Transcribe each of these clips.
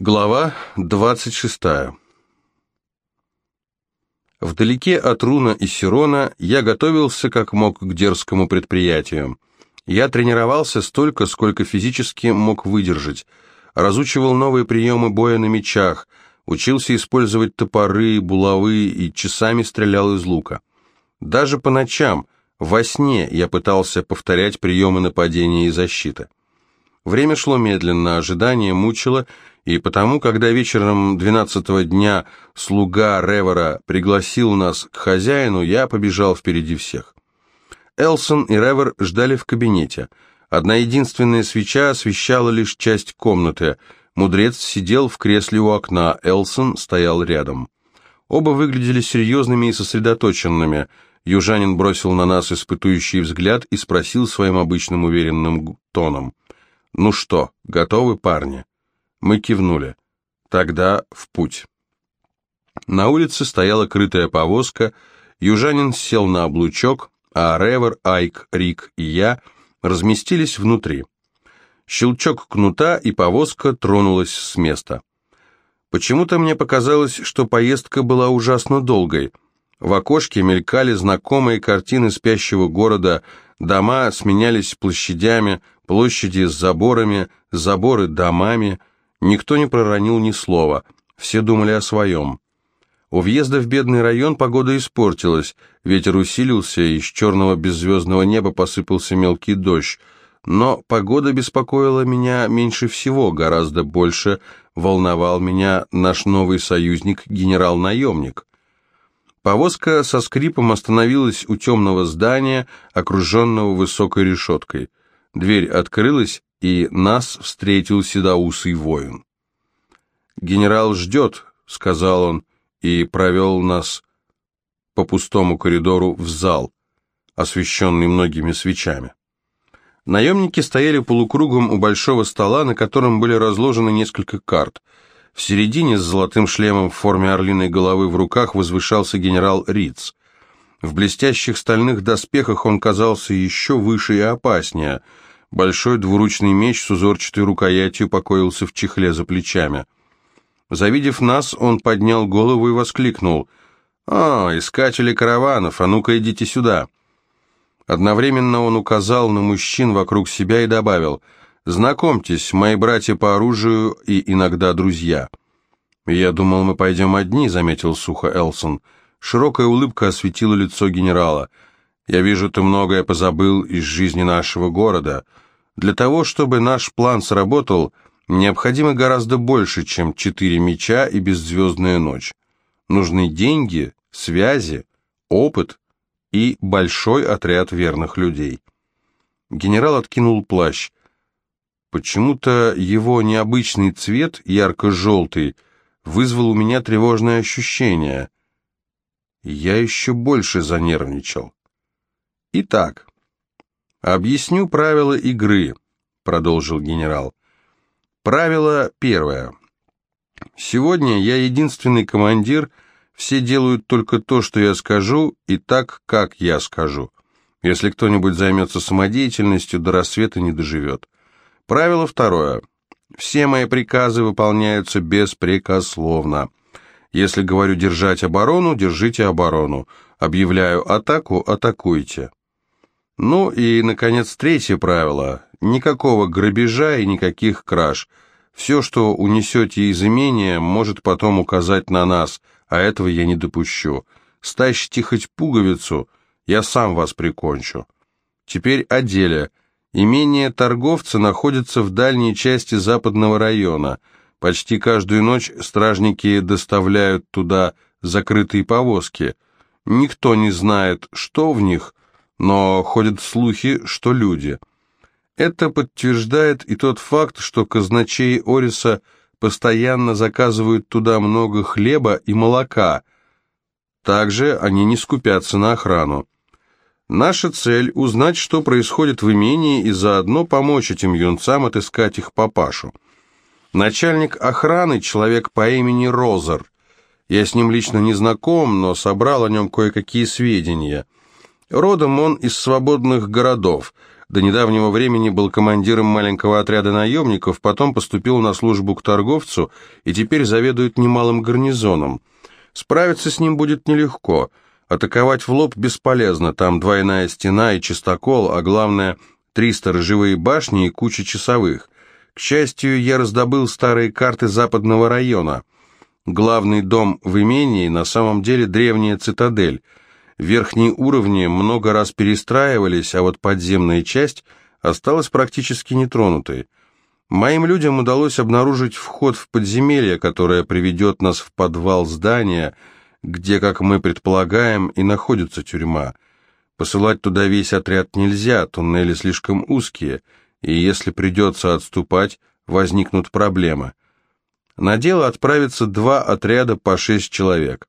Глава 26. Вдалеке от Руна и Сирона я готовился как мог к дерзкому предприятию. Я тренировался столько, сколько физически мог выдержать, разучивал новые приемы боя на мечах, учился использовать топоры, булавы и часами стрелял из лука. Даже по ночам, во сне я пытался повторять приемы нападения и защиты. Время шло медленно, ожидание мучило, и потому, когда вечером двенадцатого дня слуга Ревера пригласил нас к хозяину, я побежал впереди всех. Элсон и Ревер ждали в кабинете. Одна единственная свеча освещала лишь часть комнаты. Мудрец сидел в кресле у окна, Элсон стоял рядом. Оба выглядели серьезными и сосредоточенными. Южанин бросил на нас испытующий взгляд и спросил своим обычным уверенным тоном. «Ну что, готовы, парни?» Мы кивнули. Тогда в путь. На улице стояла крытая повозка, южанин сел на облучок, а Ревер, Айк, Рик и я разместились внутри. Щелчок кнута, и повозка тронулась с места. Почему-то мне показалось, что поездка была ужасно долгой. В окошке мелькали знакомые картины спящего города, дома сменялись площадями, площади с заборами, заборы домами, Никто не проронил ни слова, все думали о своем. У въезда в бедный район погода испортилась, ветер усилился, и из черного беззвездного неба посыпался мелкий дождь. Но погода беспокоила меня меньше всего, гораздо больше волновал меня наш новый союзник, генерал-наемник. Повозка со скрипом остановилась у темного здания, окруженного высокой решеткой. Дверь открылась, и нас встретил седоусый воин. «Генерал ждет», — сказал он, и провел нас по пустому коридору в зал, освещенный многими свечами. Наемники стояли полукругом у большого стола, на котором были разложены несколько карт. В середине с золотым шлемом в форме орлиной головы в руках возвышался генерал Риц. В блестящих стальных доспехах он казался еще выше и опаснее — Большой двуручный меч с узорчатой рукоятью покоился в чехле за плечами. Завидев нас, он поднял голову и воскликнул. «А, искатели караванов, а ну-ка идите сюда!» Одновременно он указал на мужчин вокруг себя и добавил «Знакомьтесь, мои братья по оружию и иногда друзья». «Я думал, мы пойдем одни», — заметил сухо Элсон. Широкая улыбка осветила лицо генерала — я вижу, ты многое позабыл из жизни нашего города. Для того, чтобы наш план сработал, необходимо гораздо больше, чем четыре меча и беззвездная ночь. Нужны деньги, связи, опыт и большой отряд верных людей. Генерал откинул плащ. Почему-то его необычный цвет, ярко-желтый, вызвал у меня тревожное ощущение. Я еще больше занервничал. Итак, объясню правила игры, продолжил генерал. Правило первое. Сегодня я единственный командир, все делают только то, что я скажу, и так, как я скажу. Если кто-нибудь займется самодеятельностью, до рассвета не доживет. Правило второе. Все мои приказы выполняются беспрекословно. Если говорю держать оборону, держите оборону. Объявляю атаку, атакуйте. Ну и, наконец, третье правило. Никакого грабежа и никаких краж. Все, что унесете из имения, может потом указать на нас, а этого я не допущу. Стащите хоть пуговицу, я сам вас прикончу. Теперь о деле. Имение торговца находится в дальней части западного района. Почти каждую ночь стражники доставляют туда закрытые повозки. Никто не знает, что в них, но ходят слухи, что люди. Это подтверждает и тот факт, что казначей Ориса постоянно заказывают туда много хлеба и молока. Также они не скупятся на охрану. Наша цель – узнать, что происходит в имении, и заодно помочь этим юнцам отыскать их папашу. Начальник охраны – человек по имени Розер. Я с ним лично не знаком, но собрал о нем кое-какие сведения – Родом он из свободных городов. до недавнего времени был командиром маленького отряда наемников, потом поступил на службу к торговцу и теперь заведует немалым гарнизоном. Справиться с ним будет нелегко. Атаковать в лоб бесполезно, там двойная стена и чистокол, а главное, три сторожевые башни и куча часовых. К счастью, я раздобыл старые карты западного района. Главный дом в имении на самом деле древняя цитадель – Верхние уровни много раз перестраивались, а вот подземная часть осталась практически нетронутой. Моим людям удалось обнаружить вход в подземелье, которое приведет нас в подвал здания, где, как мы предполагаем, и находится тюрьма. Посылать туда весь отряд нельзя, туннели слишком узкие, и если придется отступать, возникнут проблемы. На дело отправятся два отряда по шесть человек.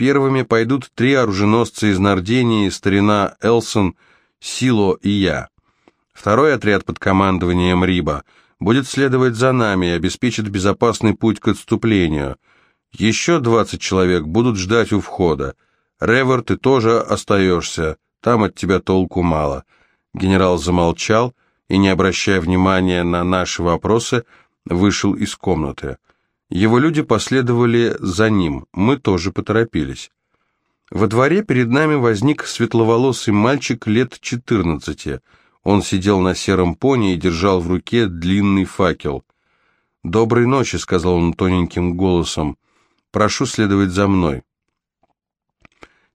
Первыми пойдут три оруженосца из Нардении, старина Элсон, Сило и я. Второй отряд под командованием Риба будет следовать за нами и обеспечит безопасный путь к отступлению. Еще 20 человек будут ждать у входа. Ревер, ты тоже остаешься, там от тебя толку мало. Генерал замолчал и, не обращая внимания на наши вопросы, вышел из комнаты. Его люди последовали за ним, мы тоже поторопились. Во дворе перед нами возник светловолосый мальчик лет 14. Он сидел на сером пони и держал в руке длинный факел. «Доброй ночи», — сказал он тоненьким голосом. «Прошу следовать за мной».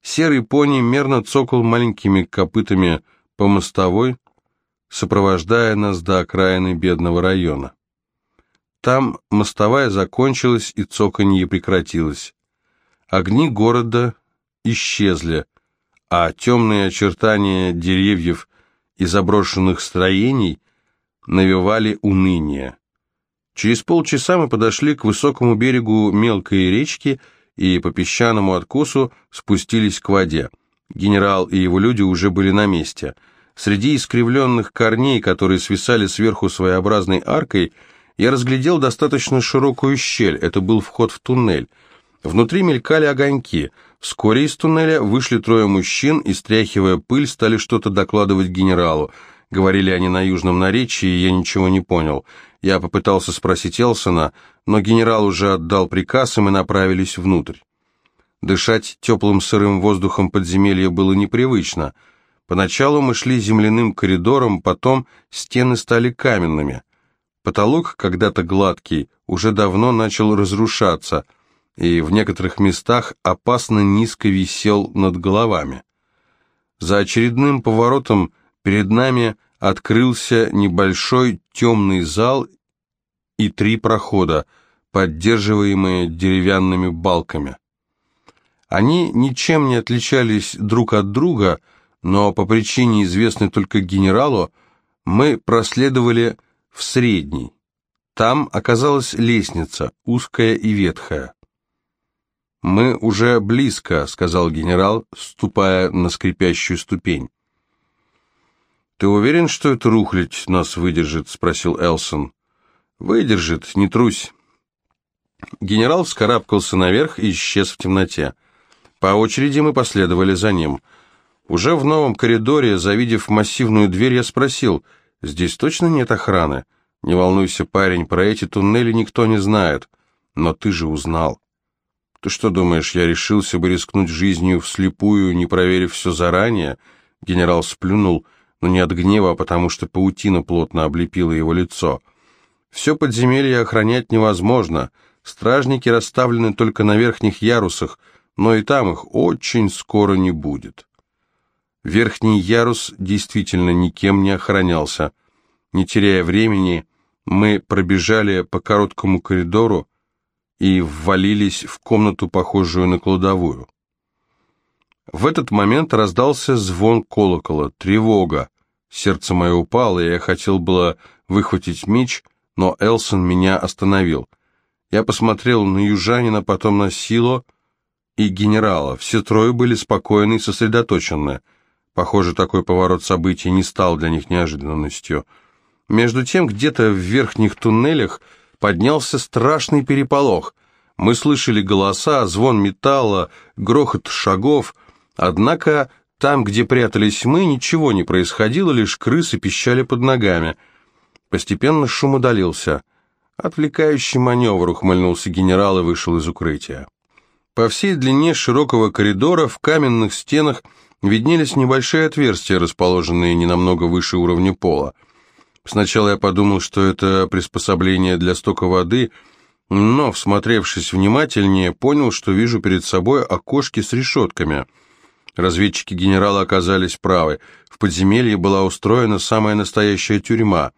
Серый пони мерно цокал маленькими копытами по мостовой, сопровождая нас до окраины бедного района. Там мостовая закончилась и цоканье прекратилось. Огни города исчезли, а темные очертания деревьев и заброшенных строений навевали уныние. Через полчаса мы подошли к высокому берегу мелкой речки и по песчаному откосу спустились к воде. Генерал и его люди уже были на месте. Среди искривленных корней, которые свисали сверху своеобразной аркой, я разглядел достаточно широкую щель, это был вход в туннель. Внутри мелькали огоньки. Вскоре из туннеля вышли трое мужчин и, стряхивая пыль, стали что-то докладывать генералу. Говорили они на южном наречии, и я ничего не понял. Я попытался спросить Элсона, но генерал уже отдал приказ, и мы направились внутрь. Дышать теплым сырым воздухом подземелья было непривычно. Поначалу мы шли земляным коридором, потом стены стали каменными. Потолок, когда-то гладкий, уже давно начал разрушаться, и в некоторых местах опасно низко висел над головами. За очередным поворотом перед нами открылся небольшой темный зал и три прохода, поддерживаемые деревянными балками. Они ничем не отличались друг от друга, но по причине, известной только генералу, мы проследовали в средний. Там оказалась лестница, узкая и ветхая. «Мы уже близко», — сказал генерал, ступая на скрипящую ступень. «Ты уверен, что это рухлядь нас выдержит?» — спросил Элсон. «Выдержит, не трусь». Генерал вскарабкался наверх и исчез в темноте. По очереди мы последовали за ним. Уже в новом коридоре, завидев массивную дверь, я спросил — Здесь точно нет охраны? Не волнуйся, парень, про эти туннели никто не знает. Но ты же узнал. Ты что думаешь, я решился бы рискнуть жизнью вслепую, не проверив все заранее? Генерал сплюнул, но не от гнева, а потому что паутина плотно облепила его лицо. Все подземелье охранять невозможно. Стражники расставлены только на верхних ярусах, но и там их очень скоро не будет. Верхний ярус действительно никем не охранялся. Не теряя времени, мы пробежали по короткому коридору и ввалились в комнату, похожую на кладовую. В этот момент раздался звон колокола, тревога. Сердце мое упало, и я хотел было выхватить меч, но Элсон меня остановил. Я посмотрел на южанина, потом на Сило и генерала. Все трое были спокойны и сосредоточены — Похоже, такой поворот событий не стал для них неожиданностью. Между тем, где-то в верхних туннелях поднялся страшный переполох. Мы слышали голоса, звон металла, грохот шагов, однако Там, где прятались мы, ничего не происходило, лишь крысы пищали под ногами. Постепенно шум удалился. Отвлекающий маневр, ухмыльнулся генерал и вышел из укрытия. По всей длине широкого коридора в каменных стенах виднелись небольшие отверстия, расположенные не намного выше уровня пола. Сначала я подумал, что это приспособление для стока воды, но, всмотревшись внимательнее, понял, что вижу перед собой окошки с решетками. Разведчики генерала оказались правы. В подземелье была устроена самая настоящая тюрьма.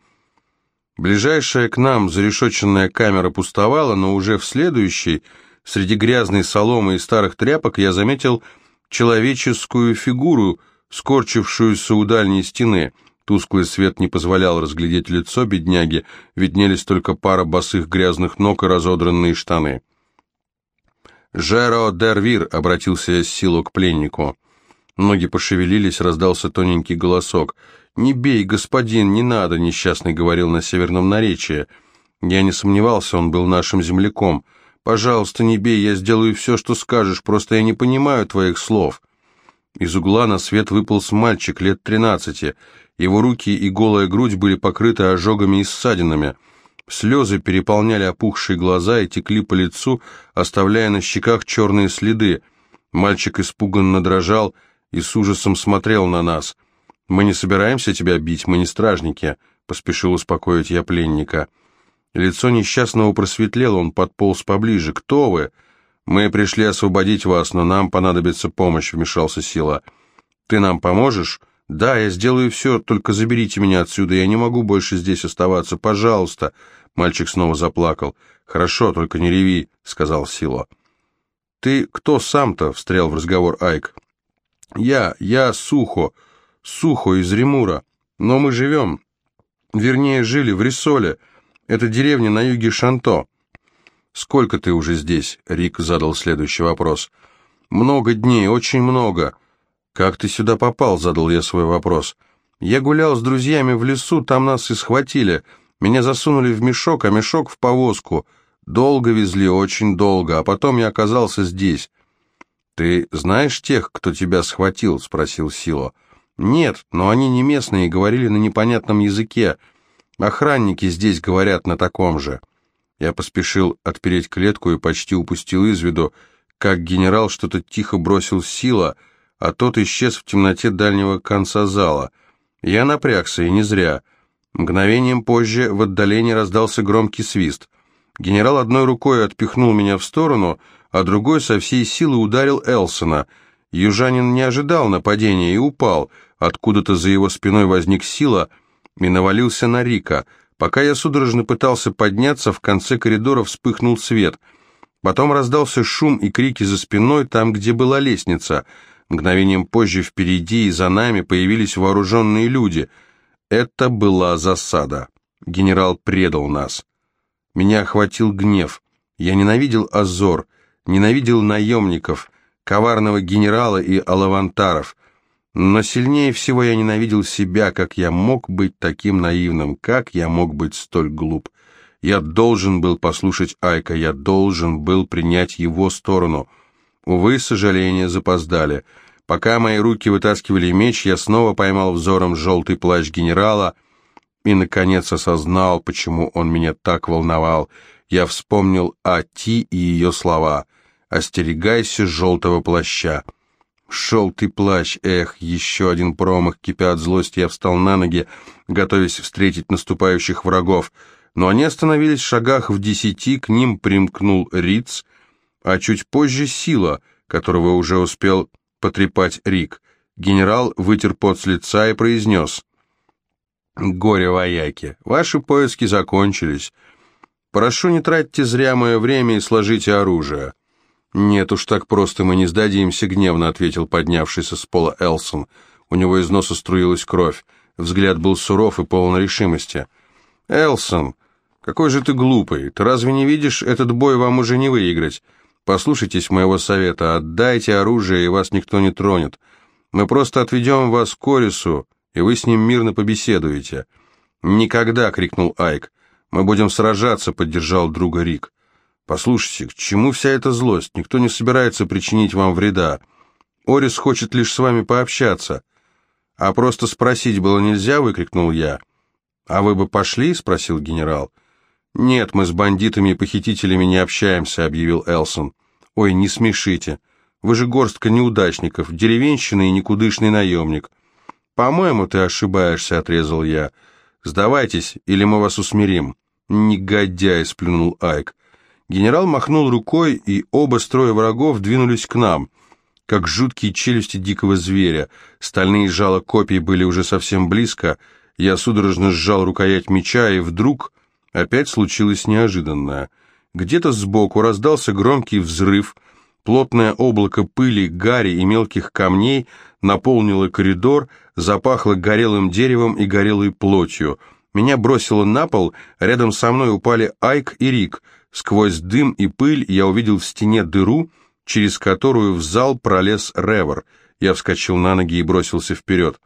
Ближайшая к нам зарешоченная камера пустовала, но уже в следующей, среди грязной соломы и старых тряпок, я заметил человеческую фигуру, скорчившуюся у дальней стены. Тусклый свет не позволял разглядеть лицо бедняги, виднелись только пара босых грязных ног и разодранные штаны. «Жеро Дервир», — обратился с силу к пленнику. Ноги пошевелились, раздался тоненький голосок. «Не бей, господин, не надо», — несчастный говорил на северном наречии. Я не сомневался, он был нашим земляком. «Пожалуйста, не бей, я сделаю все, что скажешь, просто я не понимаю твоих слов». Из угла на свет выполз мальчик лет тринадцати. Его руки и голая грудь были покрыты ожогами и ссадинами. Слезы переполняли опухшие глаза и текли по лицу, оставляя на щеках черные следы. Мальчик испуганно дрожал и с ужасом смотрел на нас. «Мы не собираемся тебя бить, мы не стражники», — поспешил успокоить я пленника. Лицо несчастного просветлело, он подполз поближе. «Кто вы?» «Мы пришли освободить вас, но нам понадобится помощь», — вмешался Сила. «Ты нам поможешь?» «Да, я сделаю все, только заберите меня отсюда, я не могу больше здесь оставаться, пожалуйста!» Мальчик снова заплакал. «Хорошо, только не реви», — сказал Сила. «Ты кто сам-то?» — встрял в разговор Айк. «Я, я Сухо, Сухо из Ремура, но мы живем, вернее, жили в Рисоле, это деревня на юге Шанто». «Сколько ты уже здесь?» — Рик задал следующий вопрос. «Много дней, очень много». «Как ты сюда попал?» — задал я свой вопрос. «Я гулял с друзьями в лесу, там нас и схватили. Меня засунули в мешок, а мешок в повозку. Долго везли, очень долго, а потом я оказался здесь». «Ты знаешь тех, кто тебя схватил?» — спросил Сило. «Нет, но они не местные и говорили на непонятном языке. Охранники здесь говорят на таком же». Я поспешил отпереть клетку и почти упустил из виду, как генерал что-то тихо бросил Сила — а тот исчез в темноте дальнего конца зала. Я напрягся, и не зря. Мгновением позже в отдалении раздался громкий свист. Генерал одной рукой отпихнул меня в сторону, а другой со всей силы ударил Элсона. Южанин не ожидал нападения и упал. Откуда-то за его спиной возник сила и навалился на Рика. Пока я судорожно пытался подняться, в конце коридора вспыхнул свет. Потом раздался шум и крики за спиной, там, где была лестница — Мгновением позже впереди и за нами появились вооруженные люди. Это была засада. Генерал предал нас. Меня охватил гнев. Я ненавидел Азор, ненавидел наемников, коварного генерала и алавантаров. Но сильнее всего я ненавидел себя, как я мог быть таким наивным, как я мог быть столь глуп. Я должен был послушать Айка, я должен был принять его сторону — Увы, сожаления запоздали. Пока мои руки вытаскивали меч, я снова поймал взором желтый плащ генерала и, наконец, осознал, почему он меня так волновал. Я вспомнил о Ти и ее слова «Остерегайся желтого плаща». Желтый плащ, эх, еще один промах, кипя от злости, я встал на ноги, готовясь встретить наступающих врагов. Но они остановились в шагах в десяти, к ним примкнул Риц — а чуть позже Сила, которого уже успел потрепать Рик. Генерал вытер пот с лица и произнес. «Горе вояки, ваши поиски закончились. Прошу, не тратьте зря мое время и сложите оружие». «Нет уж, так просто мы не сдадимся», — гневно ответил поднявшийся с пола Элсон. У него из носа струилась кровь. Взгляд был суров и полон решимости. «Элсон, какой же ты глупый! Ты разве не видишь, этот бой вам уже не выиграть? Послушайтесь моего совета, отдайте оружие, и вас никто не тронет. Мы просто отведем вас к Корису, и вы с ним мирно побеседуете». «Никогда!» — крикнул Айк. «Мы будем сражаться», — поддержал друга Рик. «Послушайте, к чему вся эта злость? Никто не собирается причинить вам вреда». Орис хочет лишь с вами пообщаться». «А просто спросить было нельзя?» — выкрикнул я. «А вы бы пошли?» — спросил генерал. «Нет, мы с бандитами и похитителями не общаемся», — объявил Элсон. «Ой, не смешите. Вы же горстка неудачников, деревенщина и никудышный наемник». «По-моему, ты ошибаешься», — отрезал я. «Сдавайтесь, или мы вас усмирим». «Негодяй!» — сплюнул Айк. Генерал махнул рукой, и оба строя врагов двинулись к нам, как жуткие челюсти дикого зверя. Стальные жало копий были уже совсем близко. Я судорожно сжал рукоять меча, и вдруг опять случилось неожиданное. Где-то сбоку раздался громкий взрыв, плотное облако пыли, гари и мелких камней наполнило коридор, запахло горелым деревом и горелой плотью. Меня бросило на пол, рядом со мной упали Айк и Рик. Сквозь дым и пыль я увидел в стене дыру, через которую в зал пролез Ревер. Я вскочил на ноги и бросился вперед.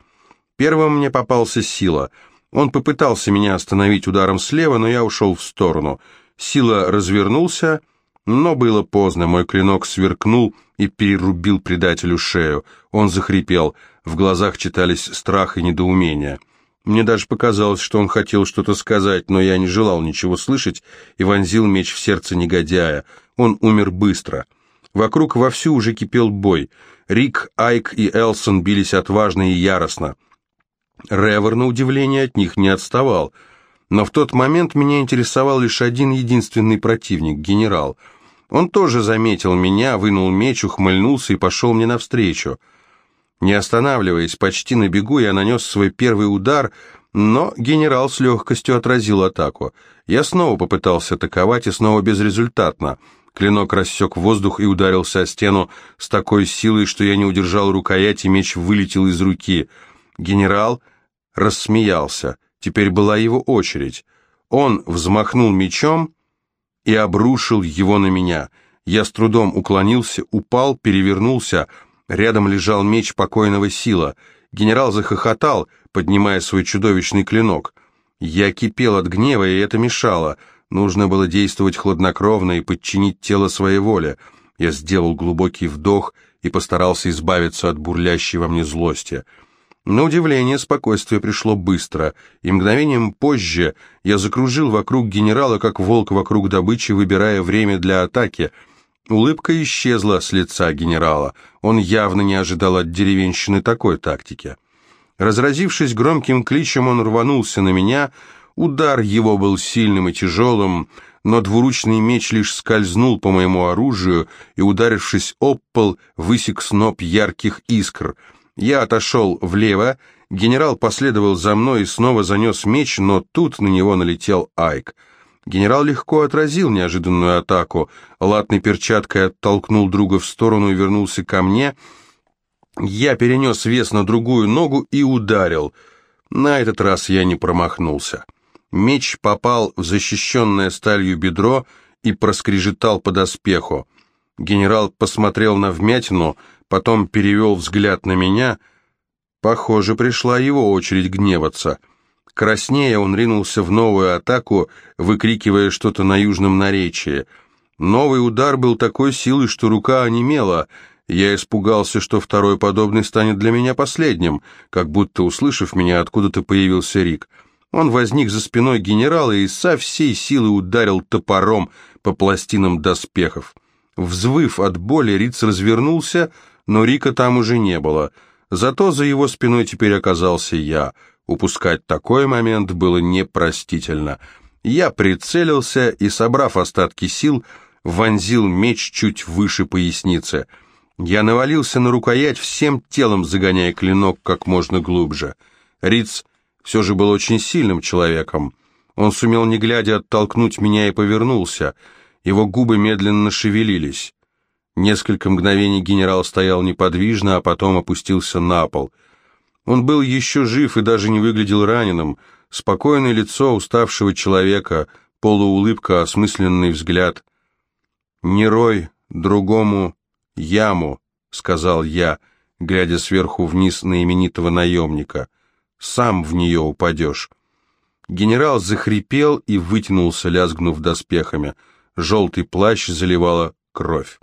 Первым мне попался Сила. Он попытался меня остановить ударом слева, но я ушел в сторону. Сила развернулся, но было поздно. Мой клинок сверкнул и перерубил предателю шею. Он захрипел. В глазах читались страх и недоумение. Мне даже показалось, что он хотел что-то сказать, но я не желал ничего слышать и вонзил меч в сердце негодяя. Он умер быстро. Вокруг вовсю уже кипел бой. Рик, Айк и Элсон бились отважно и яростно. Ревер, на удивление, от них не отставал. Но в тот момент меня интересовал лишь один единственный противник — генерал. Он тоже заметил меня, вынул меч, ухмыльнулся и пошел мне навстречу. Не останавливаясь, почти на бегу, я нанес свой первый удар, но генерал с легкостью отразил атаку. Я снова попытался атаковать, и снова безрезультатно. Клинок рассек воздух и ударился о стену с такой силой, что я не удержал рукоять, и меч вылетел из руки. Генерал рассмеялся. Теперь была его очередь. Он взмахнул мечом и обрушил его на меня. Я с трудом уклонился, упал, перевернулся. Рядом лежал меч покойного сила. Генерал захохотал, поднимая свой чудовищный клинок. Я кипел от гнева, и это мешало. Нужно было действовать хладнокровно и подчинить тело своей воле. Я сделал глубокий вдох и постарался избавиться от бурлящей во мне злости. На удивление, спокойствие пришло быстро, и мгновением позже я закружил вокруг генерала, как волк вокруг добычи, выбирая время для атаки. Улыбка исчезла с лица генерала. Он явно не ожидал от деревенщины такой тактики. Разразившись громким кличем, он рванулся на меня. Удар его был сильным и тяжелым, но двуручный меч лишь скользнул по моему оружию и, ударившись об пол, высек сноп ярких искр — я отошел влево, генерал последовал за мной и снова занес меч, но тут на него налетел Айк. Генерал легко отразил неожиданную атаку, латной перчаткой оттолкнул друга в сторону и вернулся ко мне. Я перенес вес на другую ногу и ударил. На этот раз я не промахнулся. Меч попал в защищенное сталью бедро и проскрежетал по доспеху. Генерал посмотрел на вмятину, потом перевел взгляд на меня. Похоже, пришла его очередь гневаться. Краснея, он ринулся в новую атаку, выкрикивая что-то на южном наречии. Новый удар был такой силой, что рука онемела. Я испугался, что второй подобный станет для меня последним, как будто, услышав меня, откуда-то появился Рик. Он возник за спиной генерала и со всей силы ударил топором по пластинам доспехов. Взвыв от боли, Риц развернулся, но Рика там уже не было. Зато за его спиной теперь оказался я. Упускать такой момент было непростительно. Я прицелился и, собрав остатки сил, вонзил меч чуть выше поясницы. Я навалился на рукоять всем телом, загоняя клинок как можно глубже. Риц все же был очень сильным человеком. Он сумел, не глядя, оттолкнуть меня и повернулся. Его губы медленно шевелились. Несколько мгновений генерал стоял неподвижно, а потом опустился на пол. Он был еще жив и даже не выглядел раненым. Спокойное лицо уставшего человека, полуулыбка, осмысленный взгляд. «Не рой другому яму», — сказал я, глядя сверху вниз на именитого наемника. «Сам в нее упадешь». Генерал захрипел и вытянулся, лязгнув доспехами. Желтый плащ заливала кровь.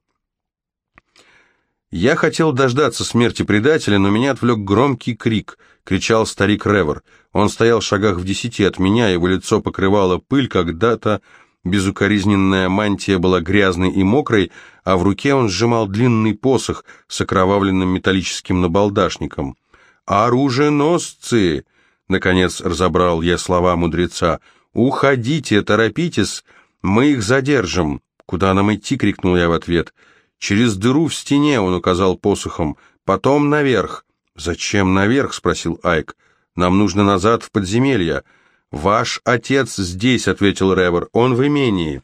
Я хотел дождаться смерти предателя, но меня отвлек громкий крик. Кричал старик Ревер. Он стоял в шагах в десяти от меня, его лицо покрывало пыль, когда-то безукоризненная мантия была грязной и мокрой, а в руке он сжимал длинный посох с окровавленным металлическим набалдашником. «Оруженосцы!» — наконец разобрал я слова мудреца. «Уходите, торопитесь, мы их задержим». «Куда нам идти?» — крикнул я в ответ. «Через дыру в стене», — он указал посохом. «Потом наверх». «Зачем наверх?» — спросил Айк. «Нам нужно назад в подземелье». «Ваш отец здесь», — ответил Ревер. «Он в имении».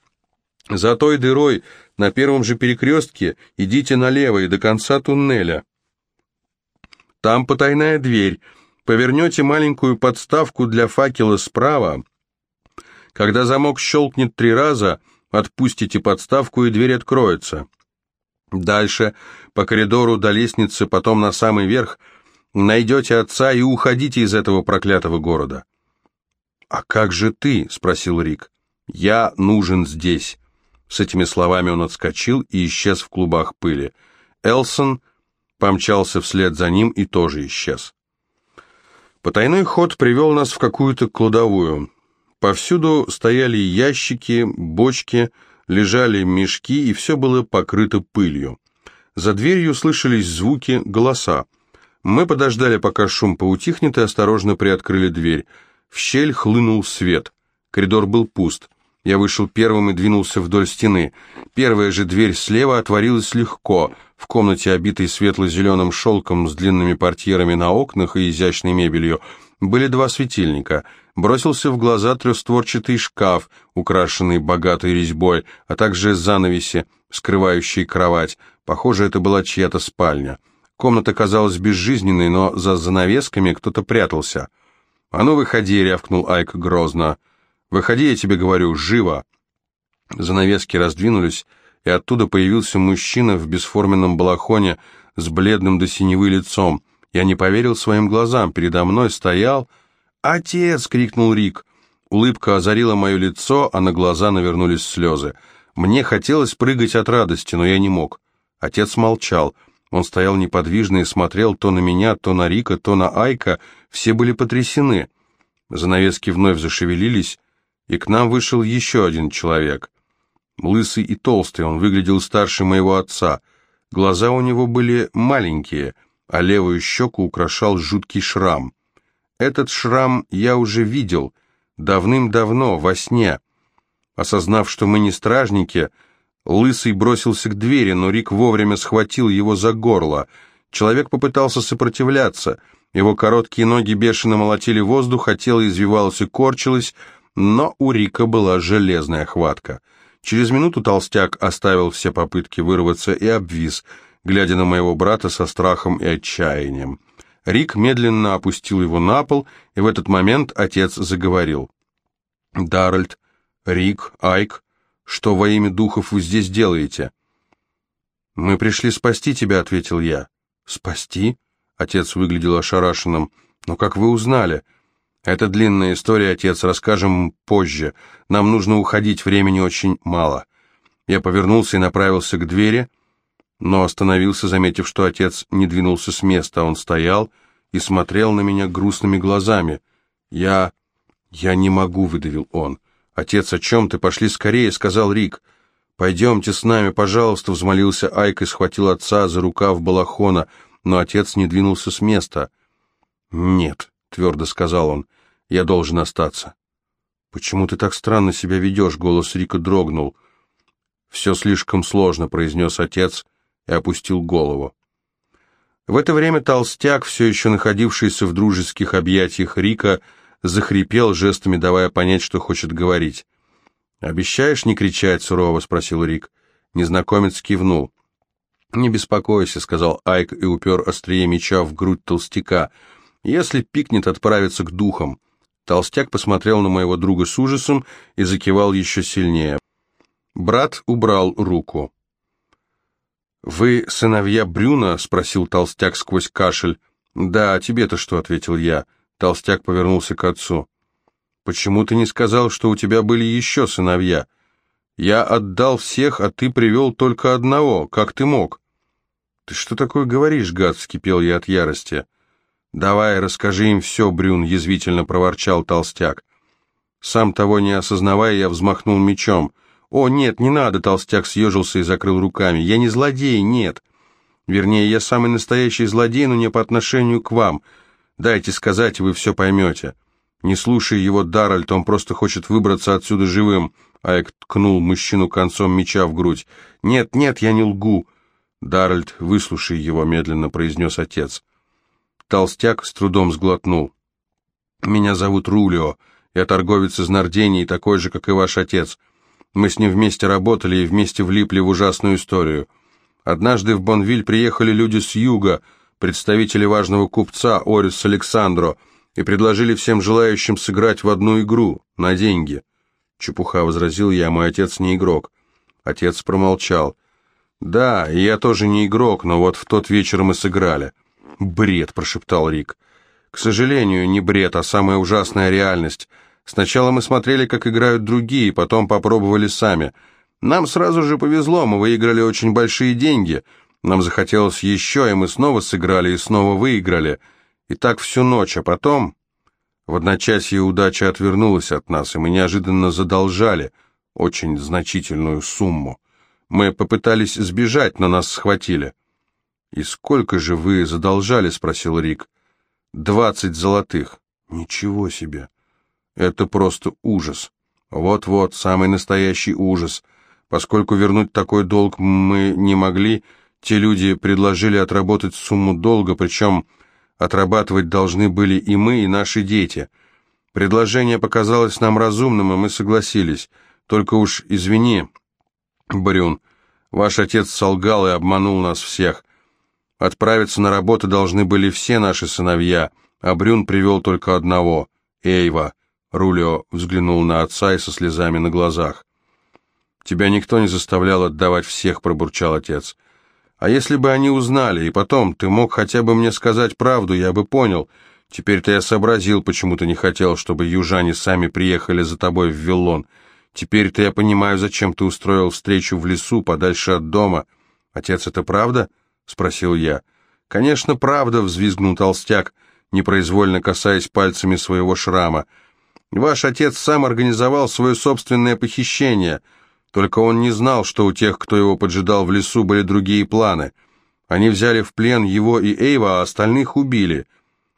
«За той дырой на первом же перекрестке идите налево и до конца туннеля. Там потайная дверь. Повернете маленькую подставку для факела справа. Когда замок щелкнет три раза, отпустите подставку, и дверь откроется. Дальше, по коридору до лестницы, потом на самый верх, найдете отца и уходите из этого проклятого города. «А как же ты?» — спросил Рик. «Я нужен здесь». С этими словами он отскочил и исчез в клубах пыли. Элсон помчался вслед за ним и тоже исчез. Потайной ход привел нас в какую-то кладовую. Повсюду стояли ящики, бочки, лежали мешки, и все было покрыто пылью. За дверью слышались звуки, голоса. Мы подождали, пока шум поутихнет, и осторожно приоткрыли дверь. В щель хлынул свет. Коридор был пуст. Я вышел первым и двинулся вдоль стены. Первая же дверь слева отворилась легко. В комнате, обитой светло-зеленым шелком с длинными портьерами на окнах и изящной мебелью, были два светильника. Бросился в глаза трехстворчатый шкаф, украшенный богатой резьбой, а также занавеси, скрывающие кровать. Похоже, это была чья-то спальня. Комната казалась безжизненной, но за занавесками кто-то прятался. «А ну, выходи!» — рявкнул Айк грозно. «Выходи, я тебе говорю, живо!» Занавески раздвинулись, и оттуда появился мужчина в бесформенном балахоне с бледным до синевы лицом. Я не поверил своим глазам, передо мной стоял... «Отец!» — крикнул Рик. Улыбка озарила мое лицо, а на глаза навернулись слезы. Мне хотелось прыгать от радости, но я не мог. Отец молчал. Он стоял неподвижно и смотрел то на меня, то на Рика, то на Айка. Все были потрясены. Занавески вновь зашевелились, и к нам вышел еще один человек. Лысый и толстый, он выглядел старше моего отца. Глаза у него были маленькие, а левую щеку украшал жуткий шрам. Этот шрам я уже видел, давным-давно, во сне. Осознав, что мы не стражники, Лысый бросился к двери, но Рик вовремя схватил его за горло. Человек попытался сопротивляться. Его короткие ноги бешено молотили воздух, а тело извивалось и корчилось, но у Рика была железная хватка. Через минуту толстяк оставил все попытки вырваться и обвис, глядя на моего брата со страхом и отчаянием. Рик медленно опустил его на пол, и в этот момент отец заговорил. «Даральд, Рик, Айк, что во имя духов вы здесь делаете?» «Мы пришли спасти тебя», — ответил я. «Спасти?» — отец выглядел ошарашенным. «Но как вы узнали?» «Это длинная история, отец, расскажем позже. Нам нужно уходить, времени очень мало». Я повернулся и направился к двери, но остановился, заметив, что отец не двинулся с места. Он стоял и смотрел на меня грустными глазами. «Я... я не могу», — выдавил он. «Отец, о чем ты? Пошли скорее», — сказал Рик. «Пойдемте с нами, пожалуйста», — взмолился Айк и схватил отца за рукав балахона, но отец не двинулся с места. «Нет», — твердо сказал он, — «я должен остаться». «Почему ты так странно себя ведешь?» — голос Рика дрогнул. «Все слишком сложно», — произнес отец и опустил голову. В это время толстяк, все еще находившийся в дружеских объятиях Рика, — захрипел, жестами давая понять, что хочет говорить. «Обещаешь не кричать?» — сурово спросил Рик. Незнакомец кивнул. «Не беспокойся», — сказал Айк и упер острие меча в грудь толстяка. «Если пикнет, отправиться к духам». Толстяк посмотрел на моего друга с ужасом и закивал еще сильнее. Брат убрал руку. «Вы сыновья Брюна?» — спросил толстяк сквозь кашель. «Да, а тебе-то что?» — ответил я. Толстяк повернулся к отцу. «Почему ты не сказал, что у тебя были еще сыновья? Я отдал всех, а ты привел только одного. Как ты мог?» «Ты что такое говоришь, гад?» — вскипел я от ярости. «Давай, расскажи им все, Брюн», — язвительно проворчал толстяк. Сам того не осознавая, я взмахнул мечом. «О, нет, не надо!» — толстяк съежился и закрыл руками. «Я не злодей, нет!» «Вернее, я самый настоящий злодей, но не по отношению к вам. Дайте сказать, и вы все поймете». Не слушай его, Даральд, он просто хочет выбраться отсюда живым. Айк ткнул мужчину концом меча в грудь. «Нет, нет, я не лгу!» «Даральд, выслушай его», — медленно произнес отец. Толстяк с трудом сглотнул. «Меня зовут Рулио. Я торговец из Нардении, такой же, как и ваш отец. Мы с ним вместе работали и вместе влипли в ужасную историю. Однажды в Бонвиль приехали люди с юга, представители важного купца Орис Александро, и предложили всем желающим сыграть в одну игру, на деньги. Чепуха, возразил я, мой отец не игрок. Отец промолчал. Да, я тоже не игрок, но вот в тот вечер мы сыграли. Бред, прошептал Рик. К сожалению, не бред, а самая ужасная реальность. Сначала мы смотрели, как играют другие, потом попробовали сами. Нам сразу же повезло, мы выиграли очень большие деньги. Нам захотелось еще, и мы снова сыграли и снова выиграли. И так всю ночь, а потом... В одночасье удача отвернулась от нас, и мы неожиданно задолжали очень значительную сумму. Мы попытались сбежать, но нас схватили. «И сколько же вы задолжали?» — спросил Рик. «Двадцать золотых». «Ничего себе!» Это просто ужас. Вот-вот, самый настоящий ужас. Поскольку вернуть такой долг мы не могли, те люди предложили отработать сумму долга, причем отрабатывать должны были и мы, и наши дети. Предложение показалось нам разумным, и мы согласились. Только уж извини, Брюн, ваш отец солгал и обманул нас всех. Отправиться на работу должны были все наши сыновья, а Брюн привел только одного — Эйва — Рулио взглянул на отца и со слезами на глазах. «Тебя никто не заставлял отдавать всех», — пробурчал отец. «А если бы они узнали, и потом ты мог хотя бы мне сказать правду, я бы понял. Теперь-то я сообразил, почему ты не хотел, чтобы южане сами приехали за тобой в Виллон. Теперь-то я понимаю, зачем ты устроил встречу в лесу, подальше от дома. Отец, это правда?» — спросил я. «Конечно, правда», — взвизгнул толстяк, непроизвольно касаясь пальцами своего шрама. Ваш отец сам организовал свое собственное похищение, только он не знал, что у тех, кто его поджидал в лесу, были другие планы. Они взяли в плен его и Эйва, а остальных убили.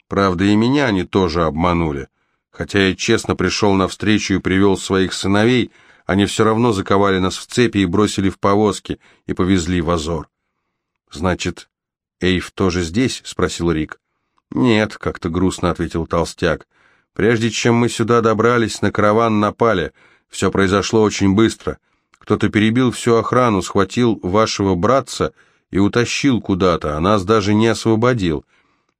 Правда, и меня они тоже обманули. Хотя я честно пришел навстречу и привел своих сыновей, они все равно заковали нас в цепи и бросили в повозки, и повезли в Азор. «Значит, Эйв тоже здесь?» — спросил Рик. «Нет», — как-то грустно ответил толстяк. Прежде чем мы сюда добрались, на караван напали. Все произошло очень быстро. Кто-то перебил всю охрану, схватил вашего братца и утащил куда-то, а нас даже не освободил.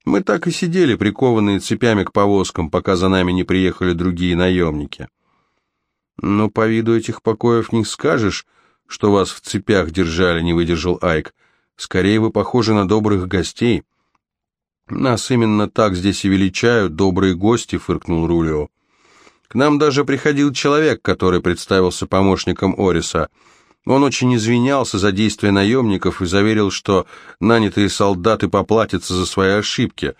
Мы так и сидели, прикованные цепями к повозкам, пока за нами не приехали другие наемники. Но по виду этих покоев не скажешь, что вас в цепях держали, не выдержал Айк. Скорее вы похожи на добрых гостей. «Нас именно так здесь и величают, добрые гости», — фыркнул Рулио. «К нам даже приходил человек, который представился помощником Ориса. Он очень извинялся за действия наемников и заверил, что нанятые солдаты поплатятся за свои ошибки.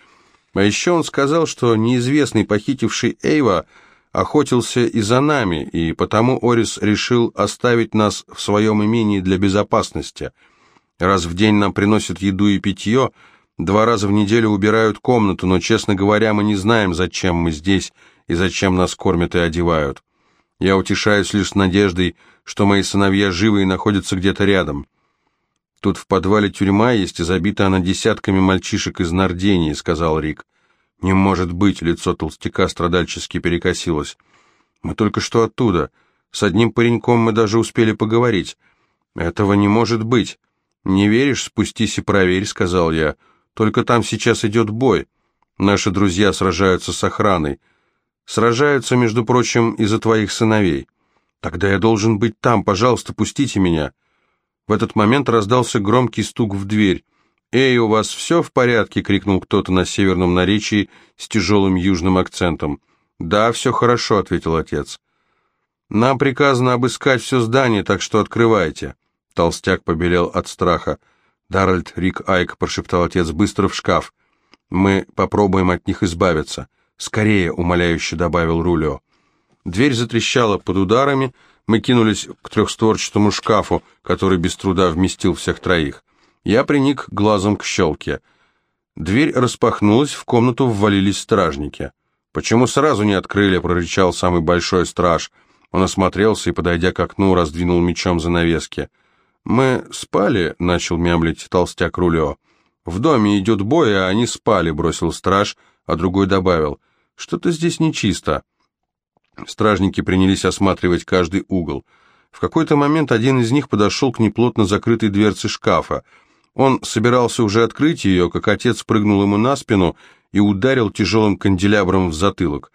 А еще он сказал, что неизвестный похитивший Эйва охотился и за нами, и потому Орис решил оставить нас в своем имении для безопасности. Раз в день нам приносят еду и питье — Два раза в неделю убирают комнату, но, честно говоря, мы не знаем, зачем мы здесь и зачем нас кормят и одевают. Я утешаюсь лишь надеждой, что мои сыновья живы и находятся где-то рядом. Тут в подвале тюрьма есть, и забита она десятками мальчишек из Нардении, сказал Рик. Не может быть, лицо толстяка страдальчески перекосилось. Мы только что оттуда. С одним пареньком мы даже успели поговорить. Этого не может быть. Не веришь, спустись и проверь, сказал я. Только там сейчас идет бой. Наши друзья сражаются с охраной. Сражаются, между прочим, из-за твоих сыновей. Тогда я должен быть там, пожалуйста, пустите меня». В этот момент раздался громкий стук в дверь. «Эй, у вас все в порядке?» — крикнул кто-то на северном наречии с тяжелым южным акцентом. «Да, все хорошо», — ответил отец. «Нам приказано обыскать все здание, так что открывайте». Толстяк побелел от страха. «Даральд, Рик, Айк», — прошептал отец, — «быстро в шкаф. Мы попробуем от них избавиться». «Скорее», — умоляюще добавил Рулио. Дверь затрещала под ударами, мы кинулись к трехстворчатому шкафу, который без труда вместил всех троих. Я приник глазом к щелке. Дверь распахнулась, в комнату ввалились стражники. «Почему сразу не открыли?» — прорычал самый большой страж. Он осмотрелся и, подойдя к окну, раздвинул мечом занавески. «Мы спали», — начал мямлить толстяк Рулео. «В доме идет бой, а они спали», — бросил страж, а другой добавил. «Что-то здесь нечисто». Стражники принялись осматривать каждый угол. В какой-то момент один из них подошел к неплотно закрытой дверце шкафа. Он собирался уже открыть ее, как отец прыгнул ему на спину и ударил тяжелым канделябром в затылок.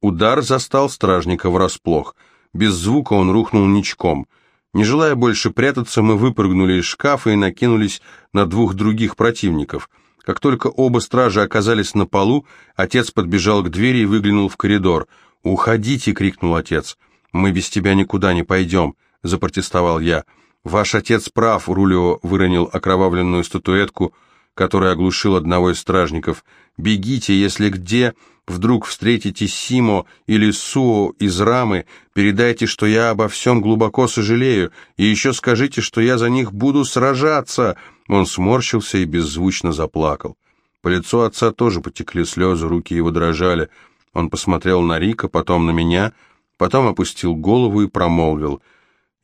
Удар застал стражника врасплох. Без звука он рухнул ничком. Не желая больше прятаться, мы выпрыгнули из шкафа и накинулись на двух других противников. Как только оба стража оказались на полу, отец подбежал к двери и выглянул в коридор. «Уходите!» — крикнул отец. «Мы без тебя никуда не пойдем!» — запротестовал я. «Ваш отец прав!» — Рулио выронил окровавленную статуэтку, которая оглушил одного из стражников. «Бегите, если где вдруг встретите Симо или Суо из Рамы, передайте, что я обо всем глубоко сожалею, и еще скажите, что я за них буду сражаться!» Он сморщился и беззвучно заплакал. По лицу отца тоже потекли слезы, руки его дрожали. Он посмотрел на Рика, потом на меня, потом опустил голову и промолвил.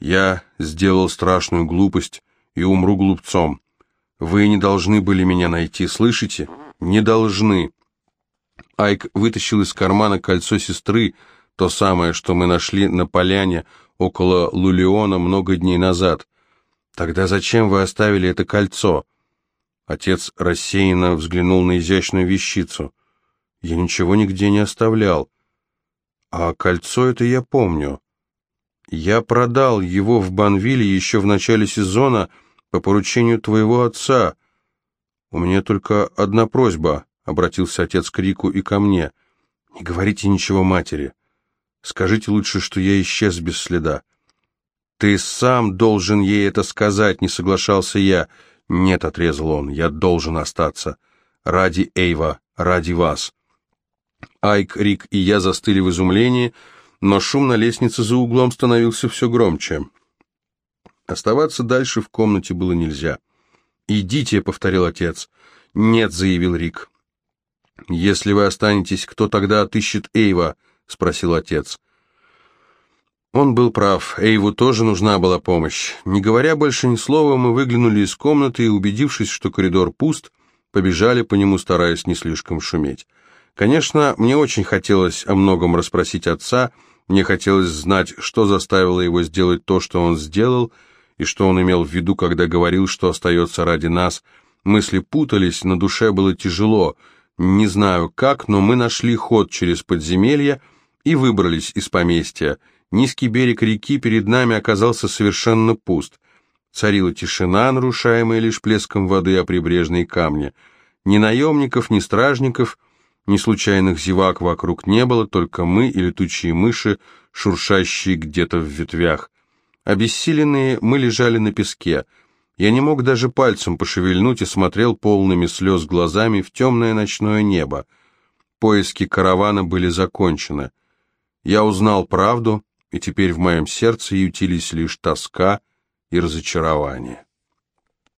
«Я сделал страшную глупость и умру глупцом. Вы не должны были меня найти, слышите? Не должны!» Айк вытащил из кармана кольцо сестры, то самое, что мы нашли на поляне около Лулеона много дней назад. «Тогда зачем вы оставили это кольцо?» Отец рассеянно взглянул на изящную вещицу. «Я ничего нигде не оставлял. А кольцо это я помню. Я продал его в Банвиле еще в начале сезона по поручению твоего отца. У меня только одна просьба». — обратился отец к Рику и ко мне. «Не говорите ничего матери. Скажите лучше, что я исчез без следа». «Ты сам должен ей это сказать», — не соглашался я. «Нет», — отрезал он, — «я должен остаться. Ради Эйва, ради вас». Айк, Рик и я застыли в изумлении, но шум на лестнице за углом становился все громче. Оставаться дальше в комнате было нельзя. «Идите», — повторил отец. «Нет», — заявил Рик. «Если вы останетесь, кто тогда отыщет Эйва?» — спросил отец. Он был прав, Эйву тоже нужна была помощь. Не говоря больше ни слова, мы выглянули из комнаты и, убедившись, что коридор пуст, побежали по нему, стараясь не слишком шуметь. Конечно, мне очень хотелось о многом расспросить отца, мне хотелось знать, что заставило его сделать то, что он сделал, и что он имел в виду, когда говорил, что остается ради нас. Мысли путались, на душе было тяжело — не знаю как, но мы нашли ход через подземелье и выбрались из поместья. Низкий берег реки перед нами оказался совершенно пуст. Царила тишина, нарушаемая лишь плеском воды о прибрежные камни. Ни наемников, ни стражников, ни случайных зевак вокруг не было, только мы и летучие мыши, шуршащие где-то в ветвях. Обессиленные мы лежали на песке — я не мог даже пальцем пошевельнуть и смотрел полными слез глазами в темное ночное небо. Поиски каравана были закончены. Я узнал правду, и теперь в моем сердце ютились лишь тоска и разочарование.